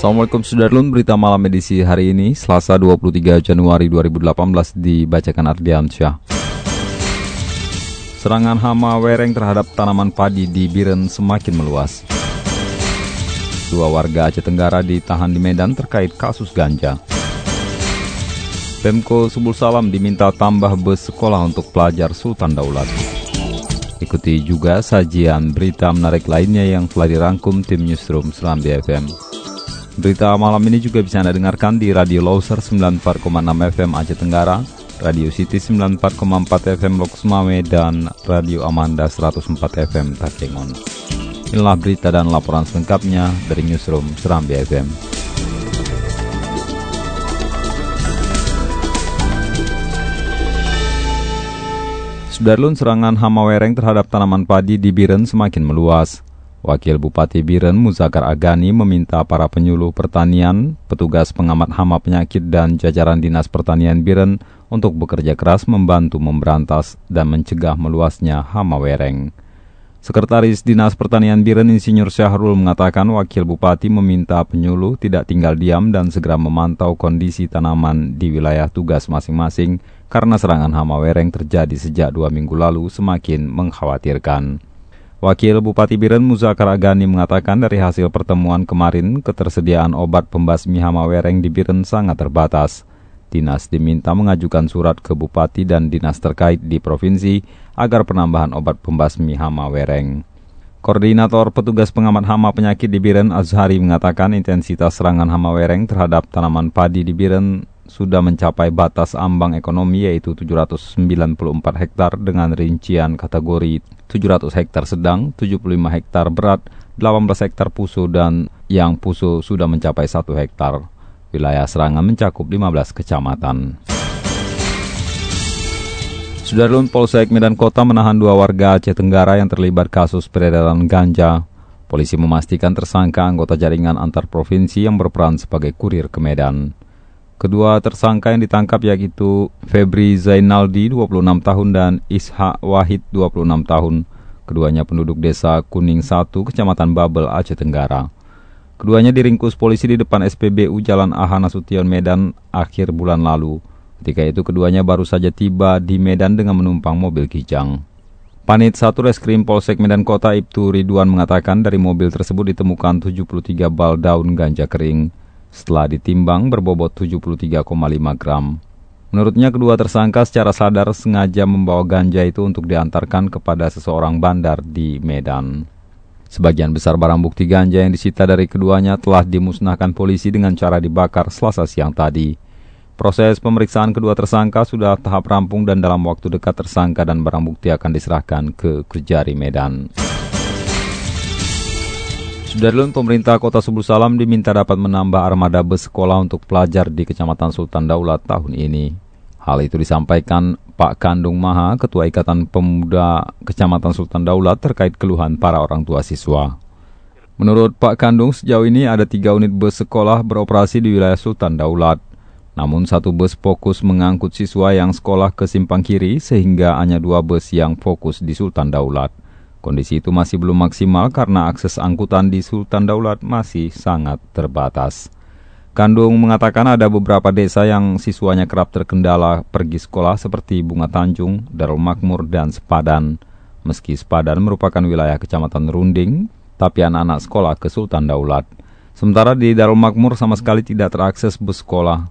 Assalamualaikum Sudarlun, berita malam edisi hari ini, Selasa 23 Januari 2018 dibacakan Ardian Syah. Serangan hama wereng terhadap tanaman padi di Biren semakin meluas. Dua warga Aceh Tenggara ditahan di Medan terkait kasus ganja. Pemko Subul Salam diminta tambah bus sekolah untuk pelajar Sultan Daulat. Ikuti juga sajian berita menarik lainnya yang telah dirangkum tim Newsroom Seram BFM. Berita malam ini juga bisa Anda dengarkan di Radio Loser 94,6 FM Aceh Tenggara, Radio City 94,4 FM Lok Sumame, dan Radio Amanda 104 FM Takengon. Inilah berita dan laporan selengkapnya dari Newsroom Serambi FM. Sudarlun serangan hama wereng terhadap tanaman padi di Biren semakin meluas. Wakil Bupati Biren Muzakar Agani meminta para penyuluh pertanian, petugas pengamat hama penyakit dan jajaran Dinas Pertanian Biren untuk bekerja keras membantu memberantas dan mencegah meluasnya hama wereng. Sekretaris Dinas Pertanian Biren Insinyur Syahrul mengatakan wakil bupati meminta penyuluh tidak tinggal diam dan segera memantau kondisi tanaman di wilayah tugas masing-masing karena serangan hama wereng terjadi sejak dua minggu lalu semakin mengkhawatirkan. Wakil Bupati Biren Muzakar Agani mengatakan dari hasil pertemuan kemarin, ketersediaan obat pembasmi hama wereng di Biren sangat terbatas. Dinas diminta mengajukan surat ke Bupati dan dinas terkait di provinsi agar penambahan obat pembasmi hama wereng. Koordinator petugas pengamat hama penyakit di Biren Azhari mengatakan intensitas serangan hama wereng terhadap tanaman padi di Biren sudah mencapai batas ambang ekonomi yaitu 794 hektar dengan rincian kategori 700 hektar sedang, 75 hektar berat, 18 hektar puso dan yang puso sudah mencapai 1 hektar. Wilayah serangan mencakup 15 kecamatan. Sudarlun Polsek Medan Kota menahan dua warga Aceh Tenggara yang terlibat kasus peredaran ganja. Polisi memastikan tersangka anggota jaringan antar provinsi yang berperan sebagai kurir ke Medan. Kedua tersangka yang ditangkap yaitu Febri Zainaldi 26 tahun dan Ishak Wahid 26 tahun. Keduanya penduduk desa Kuning 1, Kecamatan Babel, Aceh Tenggara. Keduanya diringkus polisi di depan SPBU Jalan Aha Nasution Medan akhir bulan lalu. Ketika itu keduanya baru saja tiba di Medan dengan menumpang mobil kijang. Panit 1 Reskrim Polsek Medan Kota Ibtu Ridwan mengatakan dari mobil tersebut ditemukan 73 bal daun ganja kering. Setelah ditimbang berbobot 73,5 gram. Menurutnya kedua tersangka secara sadar sengaja membawa ganja itu untuk diantarkan kepada seseorang bandar di Medan. Sebagian besar barang bukti ganja yang disita dari keduanya telah dimusnahkan polisi dengan cara dibakar selasa siang tadi. Proses pemeriksaan kedua tersangka sudah tahap rampung dan dalam waktu dekat tersangka dan barang bukti akan diserahkan ke Kejari Medan. Sudarlun pemerintah kota Subul Salam diminta dapat menambah armada bus sekolah untuk pelajar di Kecamatan Sultan Daulat tahun ini. Hal itu disampaikan Pak Kandung Maha, Ketua Ikatan Pemuda Kecamatan Sultan Daulat terkait keluhan para orang tua siswa. Menurut Pak Kandung, sejauh ini ada tiga unit bus sekolah beroperasi di wilayah Sultan Daulat. Namun satu bus fokus mengangkut siswa yang sekolah ke Simpang Kiri sehingga hanya dua bus yang fokus di Sultan Daulat. Kondisi itu masih belum maksimal karena akses angkutan di Sultan Daulat masih sangat terbatas. Kandung mengatakan ada beberapa desa yang siswanya kerap terkendala pergi sekolah seperti Bunga Tanjung, Darul Makmur, dan Sepadan. Meski Sepadan merupakan wilayah kecamatan Runding, tapi anak-anak sekolah ke Sultan Daulat. Sementara di Darul Makmur sama sekali tidak terakses bus sekolah.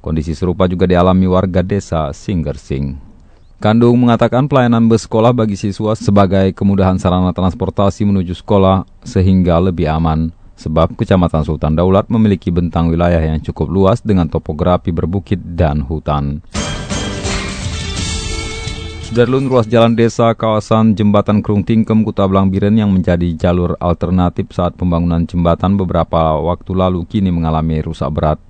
Kondisi serupa juga dialami warga desa Singgersing. Kandung mengatakan pelayanan bus sekolah bagi siswa sebagai kemudahan sarana transportasi menuju sekolah sehingga lebih aman. Sebab Kecamatan Sultan Daulat memiliki bentang wilayah yang cukup luas dengan topografi berbukit dan hutan. Sudarlun ruas jalan desa kawasan jembatan Krung Tingkem Kuta Biren yang menjadi jalur alternatif saat pembangunan jembatan beberapa waktu lalu kini mengalami rusak berat.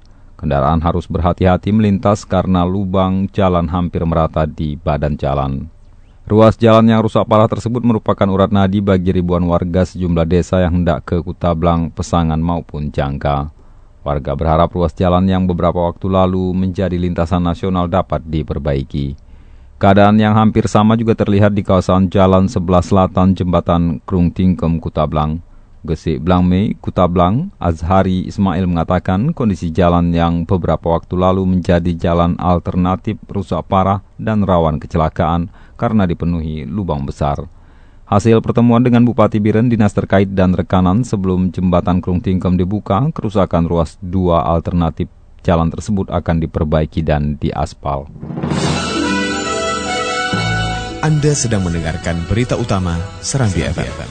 Kendaraan harus berhati-hati melintas karena lubang jalan hampir merata di badan jalan. Ruas jalan yang rusak parah tersebut merupakan urat nadi bagi ribuan warga sejumlah desa yang hendak ke Kutablang, Pesangan maupun Jangka. Warga berharap ruas jalan yang beberapa waktu lalu menjadi lintasan nasional dapat diperbaiki. Keadaan yang hampir sama juga terlihat di kawasan jalan sebelah selatan jembatan Krung Tingkem, Kutablang. Gesik Blangme, Kutablang, Azhari Ismail mengatakan kondisi jalan yang beberapa waktu lalu menjadi jalan alternatif rusak parah dan rawan kecelakaan karena dipenuhi lubang besar. Hasil pertemuan dengan Bupati Biren, dinas terkait dan rekanan sebelum jembatan Krung Tingkem dibuka, kerusakan ruas dua alternatif jalan tersebut akan diperbaiki dan diaspal. Anda sedang mendengarkan berita utama Serambi FM.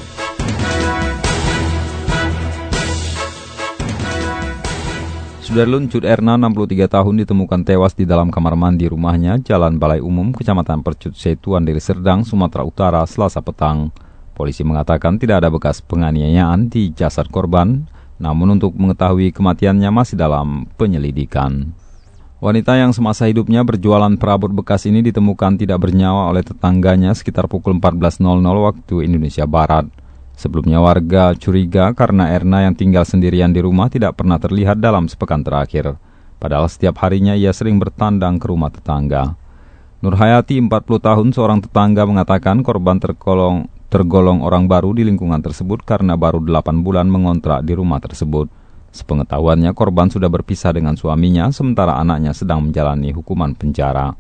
Sudarlun Erna, 63 tahun, ditemukan tewas di dalam kamar mandi rumahnya, Jalan Balai Umum, Kecamatan Percut Setuan dari Serdang, Sumatera Utara, Selasa petang. Polisi mengatakan tidak ada bekas penganiayaan di jasad korban, namun untuk mengetahui kematiannya masih dalam penyelidikan. Wanita yang semasa hidupnya berjualan perabot bekas ini ditemukan tidak bernyawa oleh tetangganya sekitar pukul 14.00 waktu Indonesia Barat. Sebelumnya warga curiga karena Erna yang tinggal sendirian di rumah tidak pernah terlihat dalam sepekan terakhir. Padahal setiap harinya ia sering bertandang ke rumah tetangga. Nurhayati, 40 tahun, seorang tetangga mengatakan korban tergolong, tergolong orang baru di lingkungan tersebut karena baru 8 bulan mengontrak di rumah tersebut. Sepengetahuannya, korban sudah berpisah dengan suaminya, sementara anaknya sedang menjalani hukuman penjara.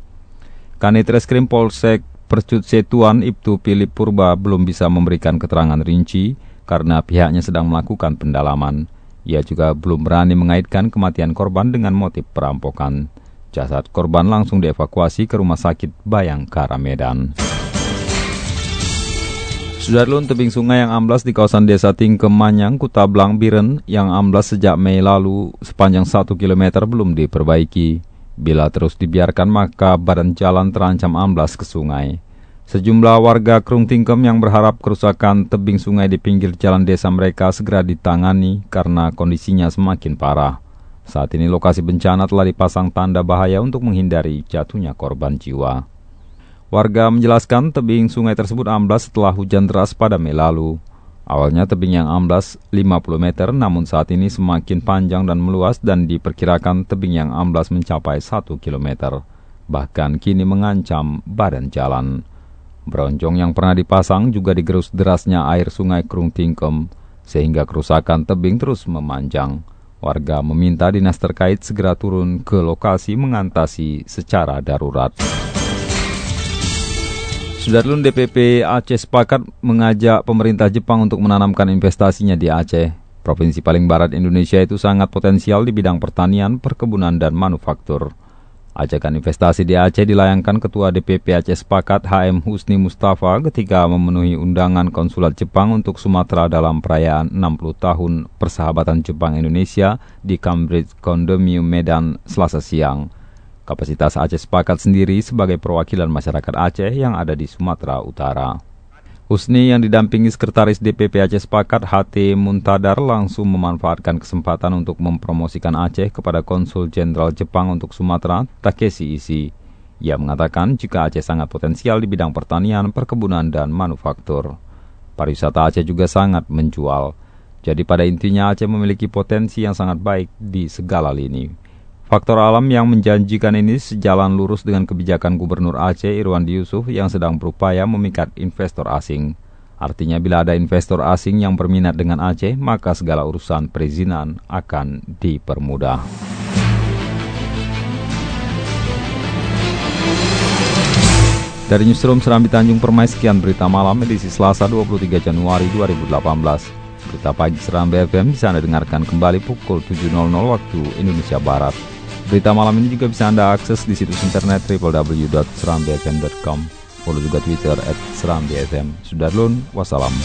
Kanit Reskrim Polsek Percut Setuan Ibtu Philip Purba belum bisa memberikan keterangan rinci karena pihaknya sedang melakukan pendalaman. Ia juga belum berani mengaitkan kematian korban dengan motif perampokan. Jasad korban langsung dievakuasi ke Rumah Sakit Bayangkara Medan. Sudarlun tebing sungai yang amblas di kawasan desa Tingkemanyang, Kutablang, Biren yang amblas sejak Mei lalu sepanjang 1 km belum diperbaiki. Bila terus dibiarkan maka badan jalan terancam amblas ke sungai. Sejumlah warga Krung Tingkem yang berharap kerusakan tebing sungai di pinggir jalan desa mereka segera ditangani karena kondisinya semakin parah. Saat ini lokasi bencana telah dipasang tanda bahaya untuk menghindari jatuhnya korban jiwa. Warga menjelaskan tebing sungai tersebut amblas setelah hujan deras pada Mei lalu. Awalnya tebing yang amblas 50 meter namun saat ini semakin panjang dan meluas dan diperkirakan tebing yang amblas mencapai 1 km. Bahkan kini mengancam badan jalan. Bronjong yang pernah dipasang juga digerus derasnya air sungai Krung Tingkem sehingga kerusakan tebing terus memanjang. Warga meminta dinas terkait segera turun ke lokasi mengatasi secara darurat. Sudarlun DPP Aceh sepakat mengajak pemerintah Jepang untuk menanamkan investasinya di Aceh. Provinsi paling barat Indonesia itu sangat potensial di bidang pertanian, perkebunan, dan manufaktur. Ajakan investasi di Aceh dilayangkan Ketua DPP Aceh Sepakat HM Husni Mustafa ketika memenuhi undangan konsulat Jepang untuk Sumatera dalam perayaan 60 tahun persahabatan Jepang Indonesia di Cambridge Condominium Medan Selasa siang. Kapasitas Aceh sepakat sendiri sebagai perwakilan masyarakat Aceh yang ada di Sumatera Utara. Husni yang didampingi Sekretaris DPP Aceh Sepakat HT Muntadar langsung memanfaatkan kesempatan untuk mempromosikan Aceh kepada Konsul Jenderal Jepang untuk Sumatera, Takeshi Isi. Ia mengatakan jika Aceh sangat potensial di bidang pertanian, perkebunan, dan manufaktur. Pariwisata Aceh juga sangat menjual. Jadi pada intinya Aceh memiliki potensi yang sangat baik di segala lini. Faktor alam yang menjanjikan ini sejalan lurus dengan kebijakan Gubernur Aceh Irwandi Yusuf yang sedang berupaya memikat investor asing. Artinya bila ada investor asing yang berminat dengan Aceh, maka segala urusan perizinan akan dipermudah. Dari Newsroom Serambi Tanjung Permai, sekian berita malam edisi Selasa 23 Januari 2018. Berita pagi Serambi FM bisa Anda dengarkan kembali pukul 7.00 waktu Indonesia Barat. Berita malam ini juga bisa Anda akses di situs internet www.serambfm.com. Follow juga Twitter at Serambfm. Sudah wassalam.